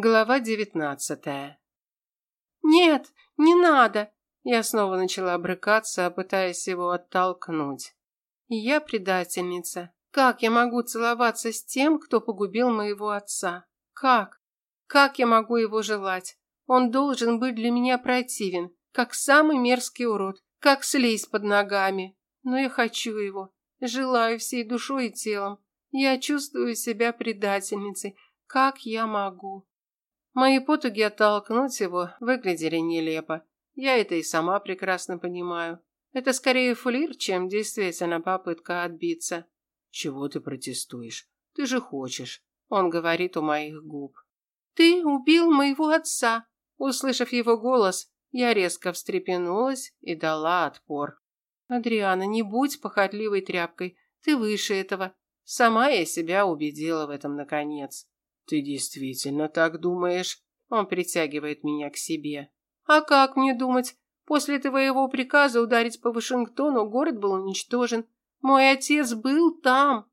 Глава девятнадцатая. «Нет, не надо!» Я снова начала брыкаться, пытаясь его оттолкнуть. «Я предательница. Как я могу целоваться с тем, кто погубил моего отца? Как? Как я могу его желать? Он должен быть для меня противен, как самый мерзкий урод, как слизь под ногами. Но я хочу его, желаю всей душой и телом. Я чувствую себя предательницей. Как я могу?» Мои потуги оттолкнуть его выглядели нелепо. Я это и сама прекрасно понимаю. Это скорее флир, чем действительно попытка отбиться. Чего ты протестуешь? Ты же хочешь. Он говорит у моих губ. Ты убил моего отца. Услышав его голос, я резко встрепенулась и дала отпор. Адриана, не будь похотливой тряпкой. Ты выше этого. Сама я себя убедила в этом наконец. Ты действительно так думаешь? Он притягивает меня к себе. А как мне думать? После твоего приказа ударить по Вашингтону город был уничтожен. Мой отец был там.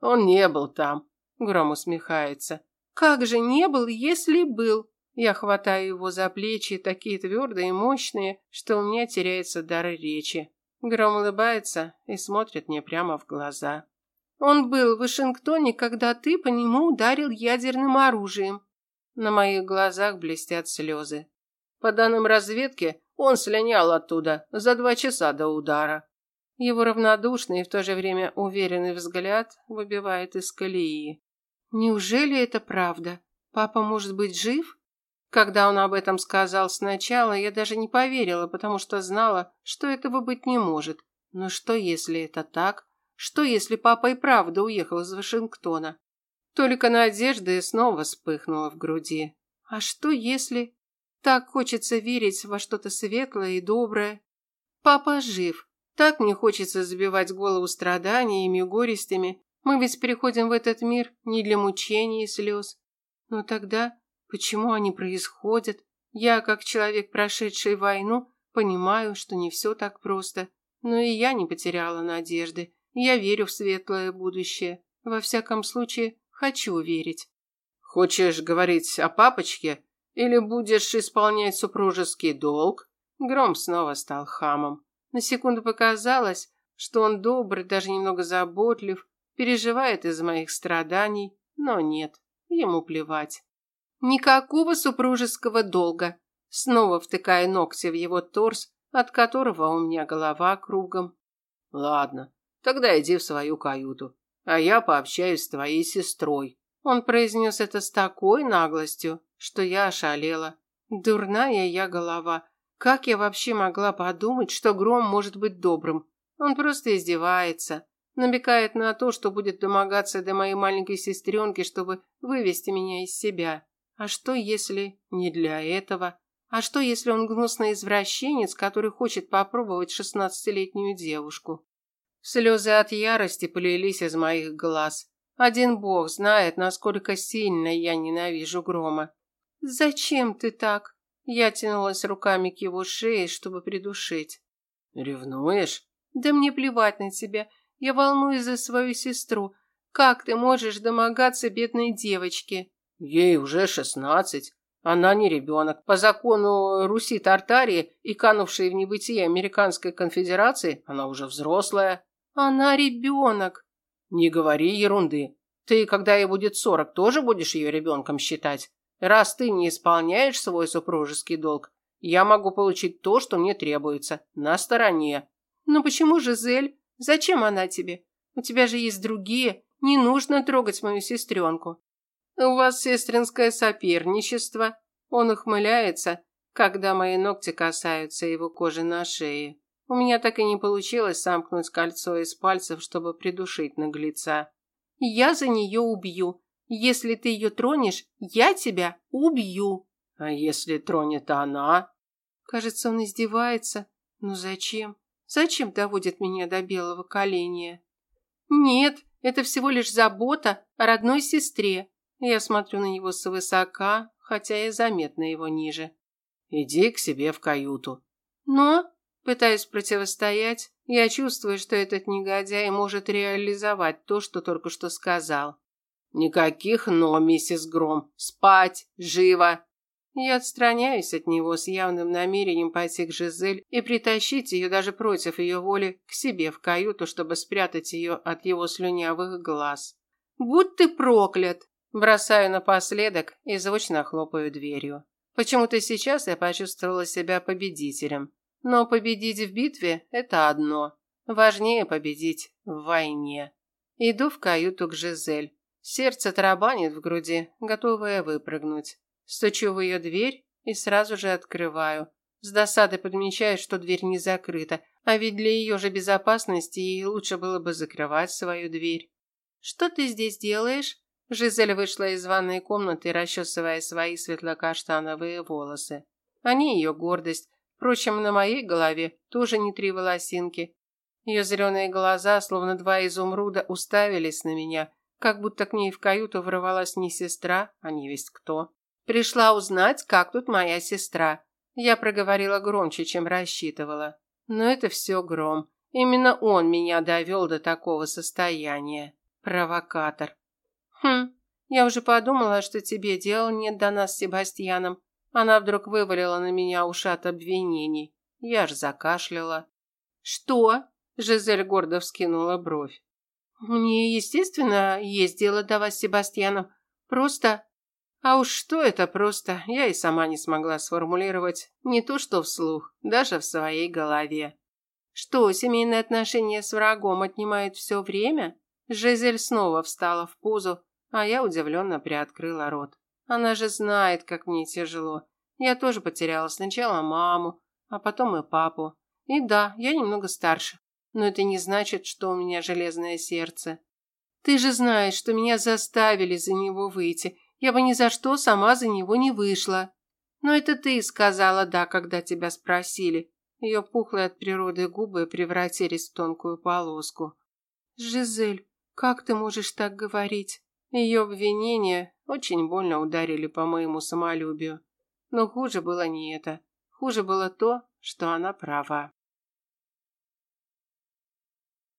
Он не был там. Гром усмехается. Как же не был, если был? Я хватаю его за плечи, такие твердые и мощные, что у меня теряется дар речи. Гром улыбается и смотрит мне прямо в глаза. Он был в Вашингтоне, когда ты по нему ударил ядерным оружием. На моих глазах блестят слезы. По данным разведки, он слинял оттуда за два часа до удара. Его равнодушный и в то же время уверенный взгляд выбивает из колеи. Неужели это правда? Папа может быть жив? Когда он об этом сказал сначала, я даже не поверила, потому что знала, что этого быть не может. Но что, если это так? Что, если папа и правда уехал из Вашингтона? Только надежда снова вспыхнула в груди. А что, если... Так хочется верить во что-то светлое и доброе. Папа жив. Так мне хочется забивать голову страданиями и горестями. Мы ведь переходим в этот мир не для мучений и слез. Но тогда почему они происходят? Я, как человек, прошедший войну, понимаю, что не все так просто. Но и я не потеряла надежды. Я верю в светлое будущее. Во всяком случае, хочу верить. Хочешь говорить о папочке или будешь исполнять супружеский долг? Гром снова стал хамом. На секунду показалось, что он добрый, даже немного заботлив, переживает из-за моих страданий, но нет, ему плевать. Никакого супружеского долга. Снова втыкая ногти в его торс, от которого у меня голова кругом. Ладно, Тогда иди в свою каюту, а я пообщаюсь с твоей сестрой. Он произнес это с такой наглостью, что я ошалела. Дурная я голова. Как я вообще могла подумать, что Гром может быть добрым? Он просто издевается, намекает на то, что будет домогаться до моей маленькой сестренки, чтобы вывести меня из себя. А что, если не для этого? А что, если он гнусный извращенец, который хочет попробовать шестнадцатилетнюю девушку? Слезы от ярости полились из моих глаз. Один бог знает, насколько сильно я ненавижу Грома. «Зачем ты так?» Я тянулась руками к его шее, чтобы придушить. «Ревнуешь?» «Да мне плевать на тебя. Я волнуюсь за свою сестру. Как ты можешь домогаться бедной девочке?» «Ей уже шестнадцать. Она не ребенок. По закону Руси-Тартарии и канувшей в небытие Американской конфедерации, она уже взрослая». Она ребенок. Не говори ерунды. Ты, когда ей будет сорок, тоже будешь ее ребенком считать? Раз ты не исполняешь свой супружеский долг, я могу получить то, что мне требуется, на стороне. Но почему Жизель? Зачем она тебе? У тебя же есть другие. Не нужно трогать мою сестренку. У вас сестринское соперничество. Он ухмыляется, когда мои ногти касаются его кожи на шее. У меня так и не получилось сомкнуть кольцо из пальцев, чтобы придушить наглеца. Я за нее убью. Если ты ее тронешь, я тебя убью. А если тронет она? Кажется, он издевается. Ну зачем? Зачем доводит меня до белого коленя? Нет, это всего лишь забота о родной сестре. Я смотрю на него свысока, хотя и заметно его ниже. Иди к себе в каюту. Но Пытаясь противостоять, я чувствую, что этот негодяй может реализовать то, что только что сказал. Никаких «но», миссис Гром. Спать! Живо! Я отстраняюсь от него с явным намерением пойти к Жизель и притащить ее даже против ее воли к себе в каюту, чтобы спрятать ее от его слюнявых глаз. «Будь ты проклят!» Бросаю напоследок и звучно хлопаю дверью. Почему-то сейчас я почувствовала себя победителем. Но победить в битве – это одно. Важнее победить в войне. Иду в каюту к Жизель. Сердце тарабанит в груди, готовое выпрыгнуть. Стучу в ее дверь и сразу же открываю. С досадой подмечаю, что дверь не закрыта, а ведь для ее же безопасности ей лучше было бы закрывать свою дверь. «Что ты здесь делаешь?» Жизель вышла из ванной комнаты, расчесывая свои светло-каштановые волосы. Они ее гордость. Впрочем, на моей голове тоже не три волосинки. Ее зеленые глаза, словно два изумруда, уставились на меня, как будто к ней в каюту ворвалась не сестра, а не весть кто. Пришла узнать, как тут моя сестра. Я проговорила громче, чем рассчитывала. Но это все гром. Именно он меня довел до такого состояния. Провокатор. Хм, я уже подумала, что тебе дела нет до нас с Себастьяном. Она вдруг вывалила на меня ушат обвинений. Я ж закашляла. Что? Жизель гордо вскинула бровь. Мне, естественно, есть дело до вас с Себастьяном. Просто... А уж что это просто, я и сама не смогла сформулировать. Не то что вслух, даже в своей голове. Что, семейные отношения с врагом отнимают все время? Жизель снова встала в позу, а я удивленно приоткрыла рот. Она же знает, как мне тяжело. Я тоже потеряла сначала маму, а потом и папу. И да, я немного старше. Но это не значит, что у меня железное сердце. Ты же знаешь, что меня заставили за него выйти. Я бы ни за что сама за него не вышла. Но это ты сказала «да», когда тебя спросили. Ее пухлые от природы губы превратились в тонкую полоску. «Жизель, как ты можешь так говорить?» Ее обвинения очень больно ударили по моему самолюбию. Но хуже было не это. Хуже было то, что она права.